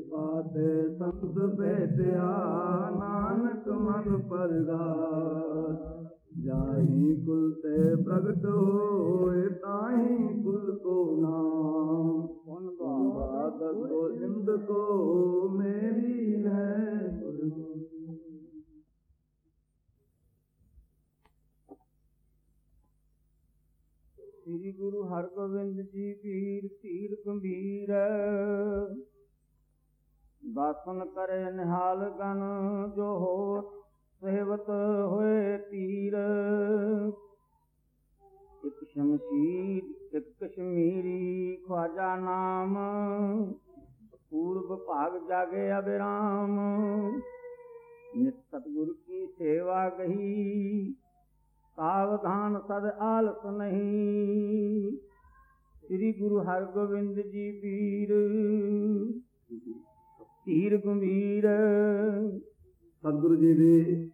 ਕਿਰਪਾ ਤੇ ਸੰਤ ਭੇਟਿਆ ਨਾਨਕ ਮਨ ਪਰਗਾਸ ਜਾਹੀ ਕੁਲ ਤੇ ਪ੍ਰਗਟ ਹੋਏ, ਤਾਹੀ ਕੁਲ ਕੋ ਨਾਮ। ਪੁਨ ਬਾਦ ਗੋਇੰਦ ਕੋ ਮੇਰੀ ਹੈ ਸ੍ਰੀ ਗੁਰੂ ਹਰਗੋਬਿੰਦ ਜੀ ਪੀਰ ਧੀਰ, ਗੰਭੀਰ। ਦਾਸਨ ਕਰੇ ਨਿਹਾਲ ਗਨ, ਜੋ ਹੋ ਸੇਵਤ ਹੋਏ ਤੀਰ। ਇੱਕ ਸ਼ਮਸ਼ੀਰ, ਇੱਕ ਕਸ਼ਮੀਰੀ ਖਵਾਜਾ ਨਾਮ ਪੂਰਬ ਭਾਗ ਜਾਗੇ ਅਬਿਰਾਮ। ਨਿਤ ਸਤਿਗੁਰ ਕੀ ਸੇਵਾ ਗਹੀ, ਸਾਵਧਾਨ ਸਦ ਆਲਸ ਨਹੀਂ। ਸ੍ਰੀ ਗੁਰੂ ਹਰਗੋਬਿੰਦ ਜੀ ਪੀਰ ਧੀਰ ਗੰਭੀਰ ਸਤਿਗੁਰੂ ਜੀ ਦੇ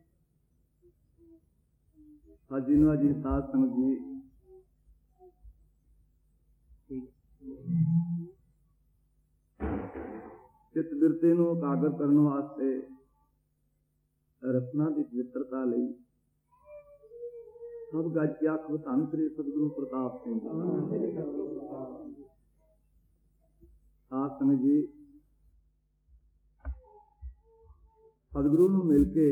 ਸਾਜੀ ਨੂੰ ਸਾਧ ਸੰਗਤ ਜੀ ਚਿਤ ਬਿਰਤੇ ਨੂੰ ਕਾਗਰ ਕਰਨ ਵਾਸਤੇ ਰਤਨਾ ਦੀ ਪਵਿੱਤਰਤਾ ਲਈ ਸਭ ਗੱਜ ਆਖ, ਧੰਨ ਸ੍ਰੀ ਸਤਿਗੁਰੂ ਪ੍ਰਤਾਪ ਸਿੰਘ ਸਾਧ ਸੰਗਤ ਜੀ ਸਤਿਗੁਰੂ ਨੂੰ ਮਿਲ ਕੇ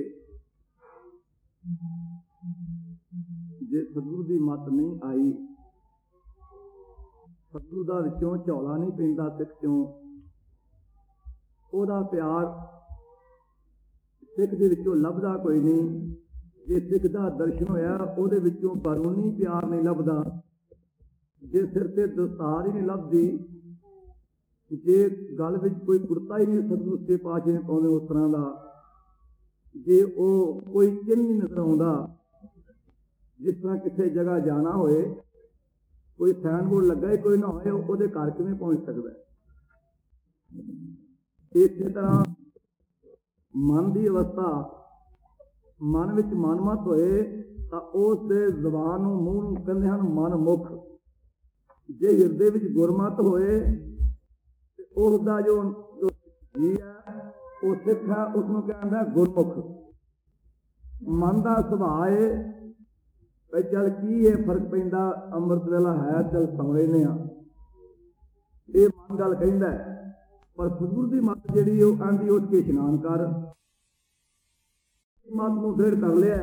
ਜੇ ਸਤਿਗੁਰੂ ਦੀ ਮੱਤ ਨਹੀਂ ਆਈ, ਸਤਿਗੁਰੂ ਦਾ ਵਿੱਚੋਂ ਝੌਲਾ ਨਹੀਂ ਪੈਂਦਾ, ਸਿੱਖ ਚੋਂ। ਉਹਦਾ ਪਿਆਰ ਸਿੱਖ ਦੇ ਵਿੱਚੋਂ ਲੱਭਦਾ ਕੋਈ ਨਹੀਂ। ਜੇ ਸਿੱਖ ਦਾ ਦਰਸ਼ਨ ਹੋਇਆ, ਉਹਦੇ ਵਿੱਚੋਂ ਬਰੂਨੀ ਪਿਆਰ ਨਹੀਂ ਲੱਭਦਾ। ਜੇ ਸਿਰ ਤੇ ਦਸਤਾਰ ਹੀ ਨਹੀਂ ਲੱਭਦੀ, ਜੇ ਗੱਲ ਵਿੱਚ ਕੋਈ ਕੁੜਤਾ ਹੀ ਨਹੀਂ, ਸਤਿਗੁਰੂ ਸੇ ਪਾਛੇ ਨੇ ਪਾਉਂਦੇ ਉਸ ਤਰ੍ਹਾਂ ਦਾ। ਜੇ ਉਹ ਕੋਈ ਚਿੰਨ੍ਹ ਨਹੀਂ ਜਿਸ ਤਰ੍ਹਾਂ ਕਿਸੇ ਜਗ੍ਹਾ ਜਾਣਾ ਹੋਏ, ਕੋਈ ਸਾਈਨ ਬੋਰਡ ਲੱਗਾ ਹੀ ਕੋਈ ਨਾ ਹੋਏ ਉਹਦੇ ਘਰ ਕਿਵੇਂ ਪਹੁੰਚ ਸਕਦਾ ਇਸੇ ਤਰ੍ਹਾਂ ਮਨ ਦੀ ਅਵਸਥਾ, ਮਨ ਵਿੱਚ ਮਨਮਤ ਹੋਏ, ਤਾਂ ਉਸ ਦੇ ਜ਼ਬਾਨ ਨੂੰ, ਮੂੰਹ ਨੂੰ ਕਹਿੰਦੇ ਹਨ ਮਨ ਮੁਖ ਜੇ ਹਿਰਦੇ ਵਿੱਚ ਗੁਰਮਤ ਹੋਏ, ਤੇ ਉਸ ਦਾ ਜੋ ਜੋ ਜੀ ਹੈ ਉਹ ਸਿੱਖ ਹੈ ਉਸ ਨੂੰ ਕਹਿੰਦਾ ਗੁਰਮੁਖ। ਮਨ ਦਾ ਸੁਭਾਅ ਹੈ ਵੀ ਚੱਲ ਕੀ ਇਹ ਫ਼ਰਕ ਪੈਂਦਾ, ਅੰਮ੍ਰਿਤ ਵੇਲਾ ਹੈ, ਚੱਲ ਸਮਝੇ ਨੇ ਆ। ਇਹ ਮਨ ਗੱਲ ਕਹਿੰਦਾ ਪਰ ਸਤਿਗੁਰ ਦੀ ਮੱਤ ਜਿਹੜੀ ਉਹ ਆਂਦੀ ਉੱਠ ਕੇ ਇਸ਼ਨਾਨ ਕਰ। ਮਤ ਨੂੰ ਫਿਰ ਕਰ ਲਿਆ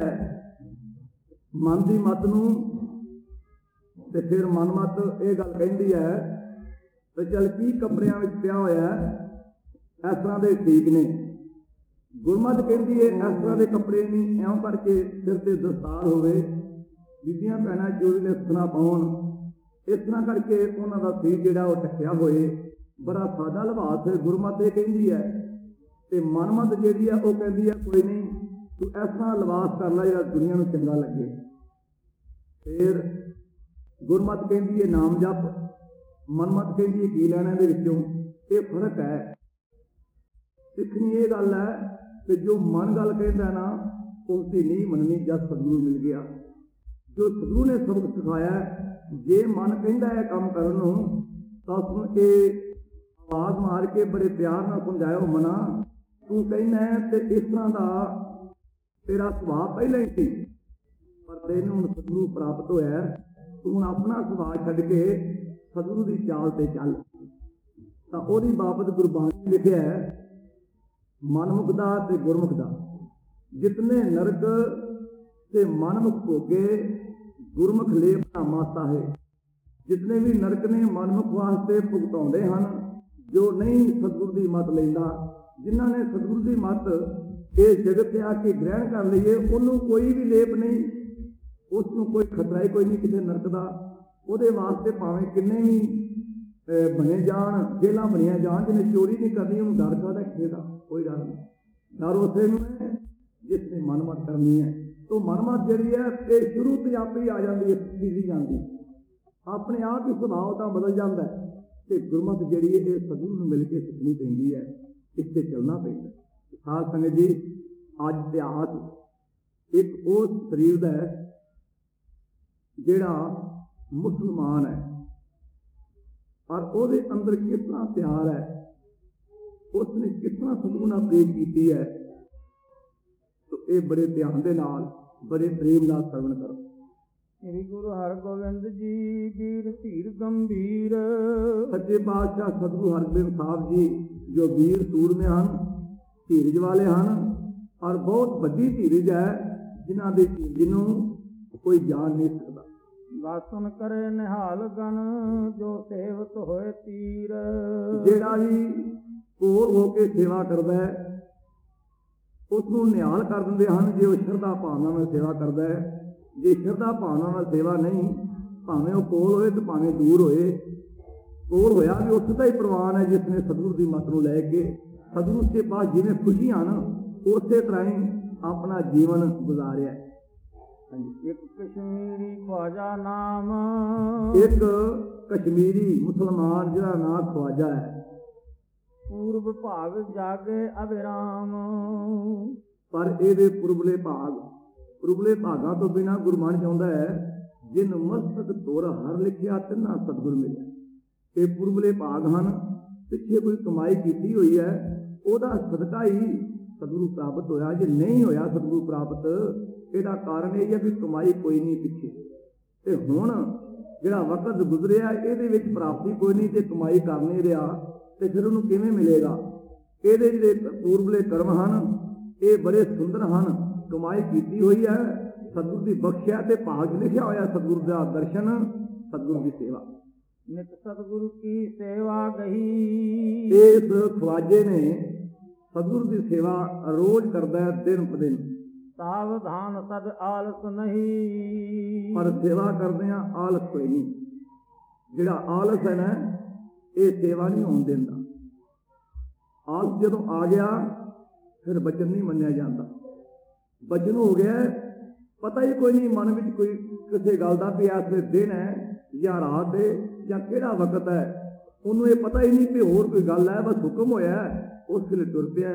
ਮਨ ਦੀ ਮਤ ਨੂੰ ਤੇ ਫਿਰ ਮਨ ਮਤ ਇਹ ਗੱਲ ਕਹਿੰਦੀ ਹੈ ਤੇ ਚੱਲ ਕੀ ਕੱਪੜਿਆਂ ਵਿੱਚ ਪਿਆ ਹੋਇਆ ਇਸ ਤਰ੍ਹਾਂ ਦੇ ਠੀਕ ਨੇ। ਗੁਰਮਤ ਕਹਿੰਦੀ ਹੈ ਇਸ ਤਰ੍ਹਾਂ ਦੇ ਕੱਪੜੇ ਨਹੀਂ ਐਉਂ ਕਰਕੇ ਸਿਰ ਤੇ ਦਸਤਾਰ ਹੋਵੇ। ਬੀਬੀਆਂ ਭੈਣਾਂ ਚੋਰੀ ਦੇ ਸੁਨਾ ਪਾਉਣ। ਇਸ ਤਰ੍ਹਾਂ ਕਰਕੇ ਉਹਨਾਂ ਦਾ ਸਿਰ ਜਿਹੜਾ ਉਹ ਟੱਕਿਆ ਹੋਏ। ਬੜਾ ਸਾਦਾ ਲਿਬਾਸ ਗੁਰਮਤ ਇਹ ਕਹਿੰਦੀ ਹੈ ਤੇ ਮਨਮਤ ਜਿਹੜੀ ਹੈ ਉਹ ਕਹਿੰਦੀ ਹੈ ਕੋਈ ਨਹੀਂ ਤੂੰ ਇਸ ਤਰ੍ਹਾਂ ਲਿਬਾਸ ਕਰ ਲੈ, ਜਿਹੜਾ ਦੁਨੀਆ ਨੂੰ ਚੰਗਾ ਲੱਗੇ। ਫਿਰ ਗੁਰਮਤ ਕਹਿੰਦੀ ਹੈ ਨਾਮ ਜਪ। ਮਨਮਤ ਕਹਿੰਦੀ ਹੈ ਕੀ ਲੈਣਾ ਦੇ ਵਿੱਚੋਂ? ਇਹ ਫ਼ਰਕ ਹੈ। ਸਿੱਖਣੀ ਇਹ ਗੱਲ ਹੈ ਕਿ ਜੋ ਮਨ ਗੱਲ ਕਹਿੰਦਾ ਨਾ, ਉਸ ਦੀ ਨਹੀਂ ਮੰਨਣੀ ਜਦ ਸਤਿਗੁਰੂ ਮਿਲ ਗਿਆ। ਜੋ ਸਤਿਗੁਰੂ ਨੇ ਸਬਕ ਸਿਖਾਇਆ, ਜੇ ਮਨ ਕਹਿੰਦਾ ਹੈ ਕੰਮ ਕਰਨ ਨੂੰ, ਤਾਂ ਉਸ ਨੂੰ ਆਵਾਜ਼ ਮਾਰ ਕੇ ਬੜੇ ਪਿਆਰ ਨਾਲ ਸਮਝਾਇਓ, ਮਨਾ। ਤੂੰ ਕਹਿੰਦਾ ਤੇ ਇਸ ਤਰ੍ਹਾਂ ਦਾ ਤੇਰਾ ਸੁਭਾਅ ਪਹਿਲਾਂ ਹੀ ਸੀ। ਪਰ ਤੈਨੂੰ ਹੁਣ ਸਤਿਗੁਰੂ ਪ੍ਰਾਪਤ ਹੋਇਆ ਤੂੰ ਹੁਣ ਆਪਣਾ ਸੁਭਾਅ ਛੱਡ ਕੇ ਸਤਿਗੁਰੂ ਦੀ ਚਾਲ ਤੇ ਚੱਲ। ਤਾਂ ਉਹਦੀ ਬਾਬਤ ਗੁਰਬਾਣੀ ਲਿਖਿਆ ਹੈ ਮਨਮੁਖ ਦਾ ਤੇ ਗੁਰਮੁਖ ਦਾ ਜਿਤਨੇ ਨਰਕ ਤੇ ਮਨਮੁਖ ਭੋਗੇ, ਗੁਰਮੁਖ ਲੇਪ ਧਾਮਾ ਹੈ। ਜਿਤਨੇ ਵੀ ਨਰਕ ਨੇ ਮਨਮੁਖ ਵਾਸਤੇ ਭੁਗਤਾਉਂਦੇ ਹਨ, ਜੋ ਨਹੀਂ ਸਤਿਗੁਰ ਦੀ ਮਤ ਲੈਂਦਾ, ਜਿਨ੍ਹਾਂ ਨੇ ਸਤਿਗੁਰ ਦੀ ਮਤ ਇਹ ਜਗਤ ਤੇ ਆ ਕੇ ਗ੍ਰਹਿਣ ਕਰ ਲਈਏ ਉਹਨੂੰ ਕੋਈ ਵੀ ਲੇਪ ਨਹੀਂ ਉਸ ਨੂੰ ਕੋਈ ਖਤਰਾ ਹੀ ਕੋਈ ਨਹੀਂ ਕਿਸੇ ਨਰਕ ਦਾ। ਉਹਦੇ ਵਾਸਤੇ ਭਾਵੇਂ ਕਿੰਨੇ ਵੀ ਬਣੇ ਜਾਣ ਜੇਲਾਂ ਬਣੀਆਂ ਜਾਣ, ਜਿਹਨੇ ਚੋਰੀ ਨਹੀਂ ਕਰਨੀ, ਉਹਨੂੰ ਡਰ ਕਾਹਦਾ, ਕਿਸੇ ਦਾ ਕੋਈ ਡਰ ਨਹੀਂ। ਡਰ ਉਸੇ ਨੂੰ ਹੈ ਜਿਸ ਨੇ ਮਨਮਤ ਕਰਨੀ ਹੈ। ਤੋ ਮਨਮਤ ਜਿਹੜੀ ਹੈ, ਇਹ ਸ਼ੁਰੂ ਤੋਂ ਆਪੇ ਹੀ ਆ ਜਾਂਦੀ ਹੈ ਸਿੱਧੀ ਜਾਂਦੀ ਆਪਣੇ ਆਪ ਹੀ ਸੁਭਾਅ ਤਾਂ ਬਦਲ ਜਾਂਦਾ ਹੈ ਤੇ ਗੁਰਮਤ ਜਿਹੜੀ ਹੈ, ਇਹ ਸਤਿਗੁਰੂ ਨੂੰ ਮਿਲ ਕੇ ਸਿੱਖਣੀ ਪੈਂਦੀ ਹੈ ਇੱਥੇ ਚੱਲਣਾ ਪੈਂਦਾ ਹੈ। ਸਾਧ ਸੰਗਤ ਜੀ, ਅੱਜ ਇਤਿਹਾਸ ਇੱਕ ਉਹ ਸਰੀਰ ਦਾ ਹੈ, ਜਿਹੜਾ ਮੁਸਲਮਾਨ ਹੈ। ਪਰ ਉਹਦੇ ਅੰਦਰ ਕਿਤਨਾ ਪਿਆਰ ਹੈ ਉਸ ਨੇ ਕਿਸ ਤਰ੍ਹਾਂ ਸਤਿਗੁਰੂ ਨਾਲ ਪ੍ਰੇਮ ਕੀਤੀ ਹੈ। ਤੋ ਇਹ ਬੜੇ ਧਿਆਨ ਦੇ ਨਾਲ ਬੜੇ ਪ੍ਰੇਮ ਨਾਲ ਸਰਵਣ ਕਰੋ। ਸ੍ਰੀ ਗੁਰੂ ਹਰਗੋਬਿੰਦ ਜੀ ਵੀਰ ਧੀਰ ਗੰਭੀਰ। ਸੱਚੇ ਪਾਤਸ਼ਾਹ ਸਤਿਗੁਰੂ ਹਰਗੋਬਿੰਦ ਸਾਹਿਬ ਜੀ ਜੋ ਵੀਰ ਸੂਰਮੇ ਹਨ ਧੀਰਜ ਵਾਲੇ ਹਨ ਔਰ ਬਹੁਤ ਵੱਡੀ ਧੀਰਜ ਹੈ ਜਿਨ੍ਹਾਂ ਦੇ ਧੀਰਜ ਨੂੰ ਕੋਈ ਜਾਣ ਨਹੀਂ ਸਕਦਾ। ਵਾਸਨ ਕਰੇ ਨਿਹਾਲ ਗਨ, ਜੋ ਸੇਵਤ ਹੋਏ ਤੀਰ। ਜਿਹੜਾ ਵੀ ਕੋਲ ਹੋ ਕੇ ਸੇਵਾ ਕਰਦਾ ਹੈ ਉਸ ਨੂੰ ਨਿਹਾਲ ਕਰ ਦਿੰਦੇ ਹਨ, ਜੇ ਉਹ ਸ਼ਰਧਾ ਭਾਵਨਾ ਨਾਲ ਸੇਵਾ ਕਰਦਾ ਹੈ। ਜੇ ਸ਼ਰਧਾ ਭਾਵਨਾ ਨਾਲ ਸੇਵਾ ਨਹੀਂ, ਭਾਵੇਂ ਉਹ ਕੋਲ ਹੋਏ ਤੇ ਭਾਵੇਂ ਦੂਰ ਹੋਏ, ਕੋਲ ਹੋਇਆ ਵੀ ਉਸ ਦਾ ਹੀ ਪ੍ਰਵਾਨ ਹੈ ਜਿਸ ਨੇ ਸਤਿਗੁਰੂ ਦੀ ਮੱਤ ਨੂੰ ਲੈ ਕੇ, ਸਤਿਗੁਰੂ ਦੇ ਪਾਸ ਜਿਵੇਂ ਖੁਸ਼ੀਆਂ ਹਨ, ਉਸੇ ਤਰ੍ਹਾਂ ਹੀ ਆਪਣਾ ਜੀਵਨ ਗੁਜ਼ਾਰਿਆ ਇੱਕ ਕਸ਼ਮੀਰੀ ਖਵਾਜਾ ਨਾਮ। ਇੱਕ ਕਸ਼ਮੀਰੀ ਮੁਸਲਮਾਨ ਜਿਹਦਾ ਨਾਮ ਖਵਾਜਾ ਹੈ। ਪੂਰਬ ਭਾਗ ਜਾਗੇ ਅਬਿਰਾਮ ਪਰ ਇਹਦੇ ਪੁਰਬਲੇ ਭਾਗ ਪੁਰਬਲੇ ਭਾਗਾਂ ਤੋਂ ਬਿਨਾ ਗੁਰਮਨ ਚਾਹੁੰਦਾ ਹੈ ਜਿਨ ਮਸਤਕ ਤੋਰ ਹਰ ਲਿਖਿਆ ਤਿੰਨਾ ਸਤਿਗੁਰ ਮਿਲਿਆ। ਇਹ ਪੁਰਬਲੇ ਭਾਗ ਹਨ ਪਿੱਛੇ ਕੋਈ ਕਮਾਈ ਕੀਤੀ ਹੋਈ ਹੈ ਉਹਦਾ ਸਦਕਾ ਹੀ ਸਤਿਗੁਰੂ ਪ੍ਰਾਪਤ ਹੋਇਆ। ਜੇ ਨਹੀਂ ਹੋਇਆ ਸਤਿਗੁਰੂ ਪ੍ਰਾਪਤ ਇਹਦਾ ਕਾਰਨ ਇਹ ਹੈ ਕਿ ਕਮਾਈ ਕੋਈ ਨਹੀਂ ਪਿੱਛੇ। ਤੇ ਹੁਣ ਜਿਹੜਾ ਵਕਤ ਗੁਜ਼ਰਿਆ ਇਹਦੇ ਵਿੱਚ ਪ੍ਰਾਪਤੀ ਕੋਈ ਨਹੀਂ ਤੇ ਕਮਾਈ ਕਰ ਨਹੀਂ ਰਿਹਾ। ਤੇ ਫਿਰ ਉਹਨੂੰ ਕਿਵੇਂ ਮਿਲੇਗਾ? ਇਹਦੇ ਜਿਹੜੇ ਪੂਰਬਲੇ ਕਰਮ ਹਨ ਇਹ ਬੜੇ ਸੁੰਦਰ ਹਨ। ਕਮਾਈ ਕੀਤੀ ਹੋਈ ਹੈ ਸਤਿਗੁਰ ਦੀ ਬਖਸ਼ਿਆ ਤੇ ਭਾਗ ਲਿਖਿਆ ਹੋਇਆ ਸਤਿਗੁਰ ਦਾ ਦਰਸ਼ਨ ਸਤਿਗੁਰ ਦੀ ਸੇਵਾ। ਨਿਤ ਸਤਿਗੁਰੂ ਕੀ ਸੇਵਾ ਗਈ। ਇਸ ਖਵਾਜੇ ਨੇ ਸਤਿਗੁਰ ਦੀ ਸੇਵਾ ਰੋਜ਼ ਕਰਦਾ ਹੈ ਦਿਨ ਦਿਨ। ਸਾਵਧਾਨ ਸਦ ਆਲਸ ਨਹੀਂ। ਪਰ ਸੇਵਾ ਕਰਦੇ ਆ ਆਲਸ ਕੋਈ ਨਹੀਂ। ਜਿਹੜਾ ਆਲਸ ਹੈ ਨਾ ਇਹ ਸੇਵਾ ਨਹੀਂ ਹੋਣ ਦਿੰਦਾ। ਆਲਸ ਜਦੋਂ ਆ ਗਿਆ ਫਿਰ ਬਚਨ ਨਹੀਂ ਮੰਨਿਆ ਜਾਂਦਾ। ਬਚਨ ਹੋ ਗਿਆ ਪਤਾ ਹੀ ਕੋਈ ਨਹੀਂ ਮਨ ਵਿੱਚ ਕੋਈ ਕਿਸੇ ਗੱਲ ਦਾ ਵੀ ਵੇਲੇ ਦਿਨ ਹੈ ਜਾਂ ਰਾਤ ਹੈ ਜਾਂ ਕਿਹੜਾ ਵਕਤ ਹੈ। ਉਹਨੂੰ ਇਹ ਪਤਾ ਹੀ ਨਹੀਂ ਕਿ ਹੋਰ ਕੋਈ ਗੱਲ ਹੈ ਬਸ ਹੁਕਮ ਹੋਇਆ ਉਸ ਵੇਲੇ ਤੁਰ ਪਿਆ।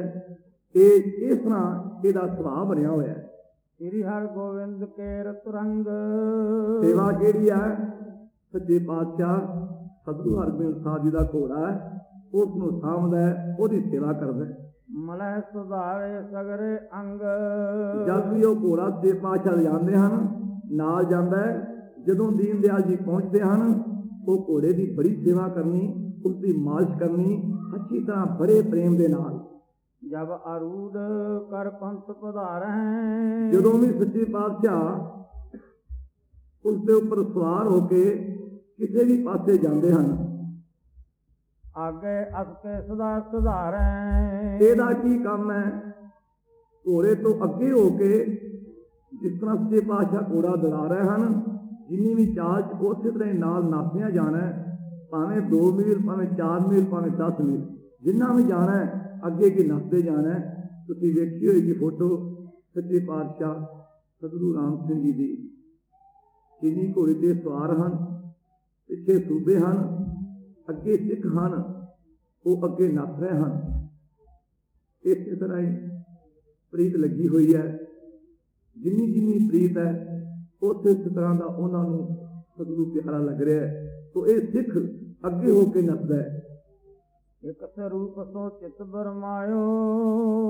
ਇਹ ਇਸ ਤਰ੍ਹਾਂ ਇਹਦਾ ਸੁਭਾਅ ਬਣਿਆ ਹੋਇਆ ਹੈ। ਸ੍ਰੀ ਹਰਗੋਬਿੰਦ ਕੇ ਰਤਰੰਗ। ਸੇਵਾ ਕਿਹੜੀ ਹੈ? ਸੱਚੇ ਪਾਤਸ਼ਾਹ ਸਤਿਗੁਰੂ ਹਰਗੋਬਿੰਦ ਸਾਹਿਬ ਜੀ ਦਾ ਘੋੜਾ ਹੈ। ਉਸ ਨੂੰ ਹੈ ਉਹਦੀ ਸੇਵਾ ਕਰਦਾ ਹੈ। ਮਲਹਿ ਸੁਧਾਰੇ ਸਗਰੇ ਅੰਗ। ਜਦ ਵੀ ਉਹ ਘੋੜਾ ਦੇ ਪਾਤਸ਼ਾਹ ਜਾਂਦੇ ਹਨ ਨਾਲ ਜਾਂਦਾ ਜਦੋਂ ਦੀਨ ਦਿਆਲ ਜੀ ਪਹੁੰਚਦੇ ਹਨ ਉਹ ਘੋੜੇ ਦੀ ਬੜੀ ਸੇਵਾ ਕਰਨੀ ਉਸ ਦੀ ਮਾਲਿਸ਼ ਕਰਨੀ ਅੱਛੀ ਤਰ੍ਹਾਂ ਬੜੇ ਪ੍ਰੇਮ ਦੇ ਨਾਲ। ਜਬ ਅਰੂਦ ਕਰ ਪੰਥ ਪਧਾਰੈ ਜਦੋਂ ਵੀ ਸੱਚੇ ਪਾਤਸ਼ਾਹ ਉਸ ਦੇ ਉੱਪਰ ਸਵਾਰ ਹੋ ਕੇ ਕਿਸੇ ਵੀ ਪਾਸੇ ਜਾਂਦੇ ਹਨ ਆਗੇ ਅਸਕੇ ਸਦਾ ਸੁਧਾਰੈ। ਇਹਦਾ ਕੀ ਕੰਮ ਹੈ? ਘੋੜੇ ਤੋਂ ਅੱਗੇ ਹੋ ਕੇ ਜਿਸ ਤਰ੍ਹਾਂ ਸੱਚੇ ਪਾਤਸ਼ਾਹ ਘੋੜਾ ਦੜਾ ਰਹੇ ਹਨ ਜਿੰਨੀ ਵੀ ਚਾਲ ਚ ਉਸੇ ਤਰ੍ਹਾਂ ਹੀ ਨਾਲ ਨਾਪਿਆ ਜਾਣਾ ਭਾਵੇਂ 2 ਮੀਲ, ਭਾਵੇਂ 4 ਮੀਲ, ਭਾਵੇਂ 10 ਮੀਲ, ਜਿੰਨਾ ਵੀ ਜਾਣਾ ਅੱਗੇ ਕੀ ਨੱਪਦੇ ਜਾਣਾ ਤੁਸੀਂ ਵੇਖੀ ਹੋਏਗੀ ਫੋਟੋ, ਸੱਚੇ ਪਾਤਸ਼ਾਹ ਸਤਿਗੁਰੂ ਰਾਮ ਸਿੰਘ ਜੀ ਦੀ। ਜਿੰਨੀ ਘੋੜੇ ਤੇ ਸਵਾਰ ਹਨ ਪਿੱਛੇ ਸੂਬੇ ਹਨ, ਅੱਗੇ ਸਿੱਖ ਹਨ, ਉਹ ਅੱਗੇ ਨੱਪ ਰਹੇ ਹਨ। ਇਸੇ ਤਰ੍ਹਾਂ ਹੀ ਪ੍ਰੀਤ ਲੱਗੀ ਹੋਈ ਹੈ। ਜਿੰਨੀ ਜਿੰਨੀ ਪ੍ਰੀਤ ਹੈ ਉਸੇ ਤਰ੍ਹਾਂ ਦਾ ਉਹਨਾਂ ਨੂੰ ਸਤਿਗੁਰੂ ਪਿਆਰਾ ਲੱਗ ਰਿਹਾ ਹੈ। ਤੋ ਇਹ ਸਿੱਖ ਅੱਗੇ ਹੋ ਕੇ ਨੱਪਦਾ ਹੈ। ਇਕ ਸਰੂਪ ਸੋ ਚਿਤ ਬਰਮਾਇਓ।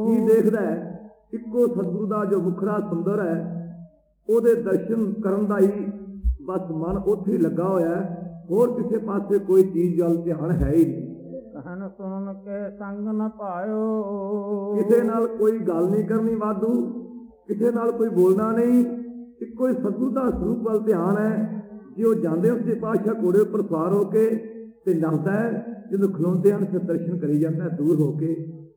ਕੀ ਦੇਖਦਾ ਹੈ? ਇੱਕੋ ਸਤਿਗੁਰੂ ਦਾ ਜੋ ਮੁਖੜਾ ਸੁੰਦਰ ਹੈ ਉਹਦੇ ਦਰਸ਼ਨ ਕਰਨ ਦਾ ਹੀ ਬਸ ਮਨ ਉੱਥੇ ਹੀ ਲੱਗਾ ਹੋਇਆ ਹੈ। ਹੋਰ ਕਿਸੇ ਪਾਸੇ ਕੋਈ ਚੀਜ਼ ਵੱਲ ਧਿਆਨ ਹੈ ਹੀ ਨਹੀਂ। ਕਹਿਨ ਸੁਣ ਕੇ ਸੰਗ ਨ ਪਾਇਓ। ਕਿਸੇ ਨਾਲ ਕੋਈ ਗੱਲ ਨਹੀਂ ਕਰਨੀ ਵਾਧੂ ਕਿਸੇ ਨਾਲ ਕੋਈ ਬੋਲਣਾ ਨਹੀਂ। ਇੱਕੋ ਹੀ ਸਤਿਗੁਰੂ ਦਾ ਸਰੂਪ ਵੱਲ ਧਿਆਨ ਹੈ। ਜੇ ਉਹ ਜਾਂਦੇ ਉਸਦੇ ਪਾਸ਼ਾ ਘੋੜੇ ਉੱਪਰ ਸਵਾਰ ਹੋ ਕੇ ਤੇ ਨੱਚਦਾ ਹੈ ਜਦੋਂ ਖਲੋਂਦੇ ਹਨ ਫਿਰ ਦਰਸ਼ਨ ਕਰੀ ਜਾਂਦਾ ਦੂਰ ਹੋ ਕੇ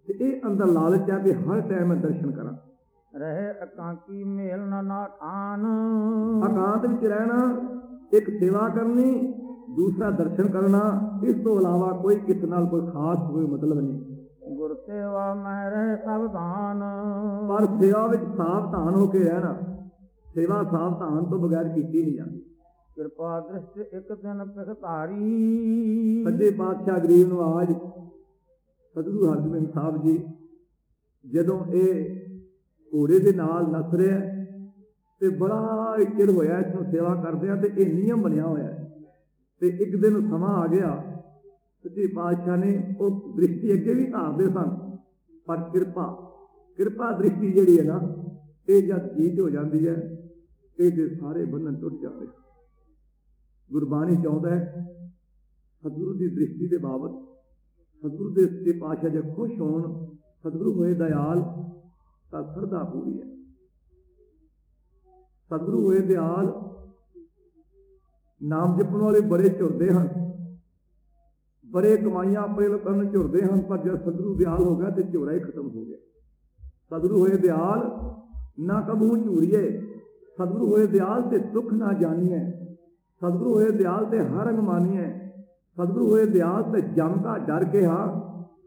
ਤੇ ਇਹ ਅੰਦਰ ਲਾਲਚ ਹੈ ਵੀ ਹਰ ਟਾਈਮ ਮੈਂ ਦਰਸ਼ਨ ਕਰਾਂ। ਰਹੇ ਅਕਾਂਕੀ ਮੇਲ ਨ ਨਾ ਠਾਨ ਇਕਾਂਤ ਵਿੱਚ ਰਹਿਣਾ ਇੱਕ ਸੇਵਾ ਕਰਨੀ ਦੂਸਰਾ ਦਰਸ਼ਨ ਕਰਨਾ ਇਸ ਤੋਂ ਇਲਾਵਾ ਕੋਈ ਕਿਸ ਨਾਲ ਕੋਈ ਖਾਸ ਕੋਈ ਮਤਲਬ ਨਹੀਂ। ਗੁਰ ਸੇਵਾ ਮੈਂ ਰਹਿ ਸਵਧਾਨ ਪਰ ਸੇਵਾ ਵਿੱਚ ਸਾਵਧਾਨ ਹੋ ਕੇ ਰਹਿਣਾ ਸੇਵਾ ਸਾਵਧਾਨ ਤੋਂ ਬਗੈਰ ਕੀਤੀ ਨਹੀਂ ਜਾਂਦੀ। ਕਿਰਪਾ ਦ੍ਰਿਸ਼ਟ ਇੱਕ ਦਿਨ ਪਿਖਤਾਰੀ ਸੱਜੇ ਪਾਤਸ਼ਾਹ ਗਰੀਬ ਨਵਾਜ ਸਤਿਗੁਰੂ ਹਰਗੋਬਿੰਦ ਸਾਹਿਬ ਜੀ ਜਦੋਂ ਇਹ ਘੋੜੇ ਦੇ ਨਾਲ ਨੱਚ ਰਿਹਾ ਤੇ ਬੜਾ ਚਿਰ ਹੋਇਆ ਇਸ ਨੂੰ ਸੇਵਾ ਕਰਦੇ ਆ ਤੇ ਇਹ ਨਿਯਮ ਬਣਿਆ ਹੋਇਆ ਤੇ ਇੱਕ ਦਿਨ ਸਮਾਂ ਆ ਗਿਆ ਸੱਚੇ ਪਾਤਸ਼ਾਹ ਨੇ ਉਹ ਦ੍ਰਿਸ਼ਟੀ ਅੱਗੇ ਵੀ ਧਾਰਦੇ ਸਨ। ਪਰ ਕਿਰਪਾ ਕਿਰਪਾ ਦ੍ਰਿਸ਼ਟੀ ਜਿਹੜੀ ਹੈ ਨਾ ਇਹ ਜਦ ਜੀਤ ਹੋ ਜਾਂਦੀ ਹੈ ਇਹਦੇ ਸਾਰੇ ਬੰਧਨ ਟੁੱਟ ਜਾਂਦੇ ਹਨ। ਗੁਰਬਾਣੀ ਚਾਹੁੰਦਾ ਹੈ, ਸਤਿਗੁਰੂ ਦੀ ਦ੍ਰਿਸ਼ਟੀ ਦੇ ਬਾਬਤ, ਸਤਿਗੁਰੂ ਦੇ ਸੱਚੇ ਪਾਤਸ਼ਾਹ ਜੇ ਖੁਸ਼ ਹੋਣ, ਸਤਿਗੁਰੂ ਹੋਏ ਦਇਆਲ, ਤਾਂ ਸਰਦਾ ਪੂਰੀ ਹੈ। ਸਤਿਗੁਰੂ ਹੋਏ ਦਿਆਲ, ਨਾਮ ਜਪਣ ਵਾਲੇ ਬੜੇ ਝੁਰਦੇ ਹਨ। ਬੜੇ ਕਮਾਈਆਂ ਆਪਣੇ ਲੋਕਾਂ ਨੂੰ ਝੁਰਦੇ ਹਨ, ਪਰ ਜਦ ਸਤਿਗੁਰੂ ਦਿਆਲ ਹੋ ਗਿਆ ਤੇ ਝੋਰਾ ਹੀ ਖਤਮ ਹੋ ਗਿਆ। ਸਤਿਗੁਰੂ ਹੋਏ ਦਿਆਲ ਨਾ ਕਬੂ ਝੂਰੀਏ ਸਤਿਗੁਰੂ ਹੋਏ ਦਿਆਲ ਤੇ ਦੁੱਖ ਨਾ ਜਾਣੀਏ ਸਤਿਗੁਰੂ ਹੋਏ ਦਿਆਲ ਤੇ ਹਰ ਰੰਗ ਮਾਨੀਏ ਸਤਿਗੁਰੂ ਹੋਏ ਦਿਆਲ ਤੇ ਜਮ ਦਾ ਡਰ ਕੇ ਹਾਂ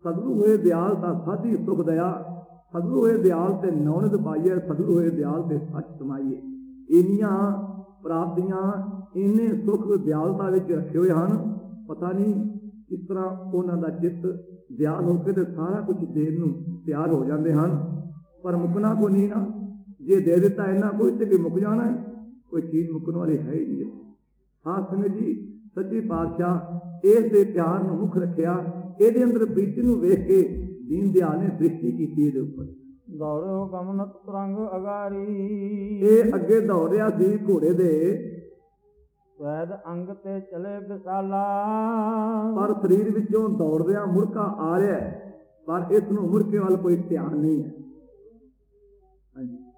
ਸਤਿਗੁਰੂ ਹੋਏ ਦਿਆਲ ਤਾਂ ਸਾਧੀ ਸੁਖ ਦਇਆ। ਸਤਿਗੁਰੂ ਹੋਏ ਦਿਆਲ ਤੇ ਨੌਨਦ ਪਾਈਏ ਸਤਿਗੁਰੂ ਹੋਏ ਦਿਆਲ ਤੇ ਸੱਚ ਸਮਾਈਏ ਇੰਨੀਆਂ ਪ੍ਰਾਪਤੀਆਂ, ਇੰਨੇ ਸੁਖ ਦਿਆਲਤਾ ਵਿੱਚ ਰੱਖੇ ਹੋਏ ਹਨ। ਪਤਾ ਨਹੀਂ ਕਿਸ ਤਰ੍ਹਾਂ ਉਹਨਾਂ ਦਾ ਚਿੱਤ ਦਿਆਲ ਹੋ ਕੇ ਤੇ ਸਾਰਾ ਕੁਝ ਦੇਣ ਨੂੰ ਤਿਆਰ ਹੋ ਜਾਂਦੇ ਹਨ। ਪਰ ਮੁਕਣਾ ਕੋ ਨਹੀਂ ਨਾ ਜੇ ਦੇ ਦਿੱਤਾ ਇਹਨਾਂ ਕੋਈ ਤੇ ਕਿ ਮੁੱਕ ਜਾਣਾ ਹੈ ਕੋਈ ਚੀਜ਼ ਮੁੱਕਣ ਵਾਲੀ ਹੈ ਹੀ ਨਹੀਂ ਹਾਂ ਸੰਗਤ ਜੀ ਸੱਚੇ ਪਾਤਸ਼ਾਹ ਇਸ ਦੇ ਪਿਆਰ ਨੂੰ ਮੁੱਖ ਰੱਖਿਆ ਇਹਦੇ ਅੰਦਰ ਪ੍ਰੀਤੀ ਨੂੰ ਵੇਖ ਕੇ ਦੀਨ ਦਿਆਲ ਨੇ ਦ੍ਰਿਸ਼ਟੀ ਕੀਤੀ ਇਹਦੇ ਉੱਪਰ। ਦੌੜੋ ਗਮਨਤ ਤਰੰਗ ਅਗਾਰੀ। ਇਹ ਅੱਗੇ ਦੌੜ ਰਿਹਾ ਸੀ ਘੋੜੇ ਦੇ। ਵੈਦ ਅੰਗ ਤੇ ਚਲੇ ਵਿਸਾਲਾ। ਪਰ ਸਰੀਰ ਵਿੱਚੋਂ ਦੌੜ ਰਿਹਾ ਮੁੜਕਾ ਆ ਰਿਹਾ ਪਰ ਇਸ ਨੂੰ ਮੁੜਕੇ ਵੱਲ ਕੋਈ ਧਿਆਨ ਨਹੀਂ ਹੈ।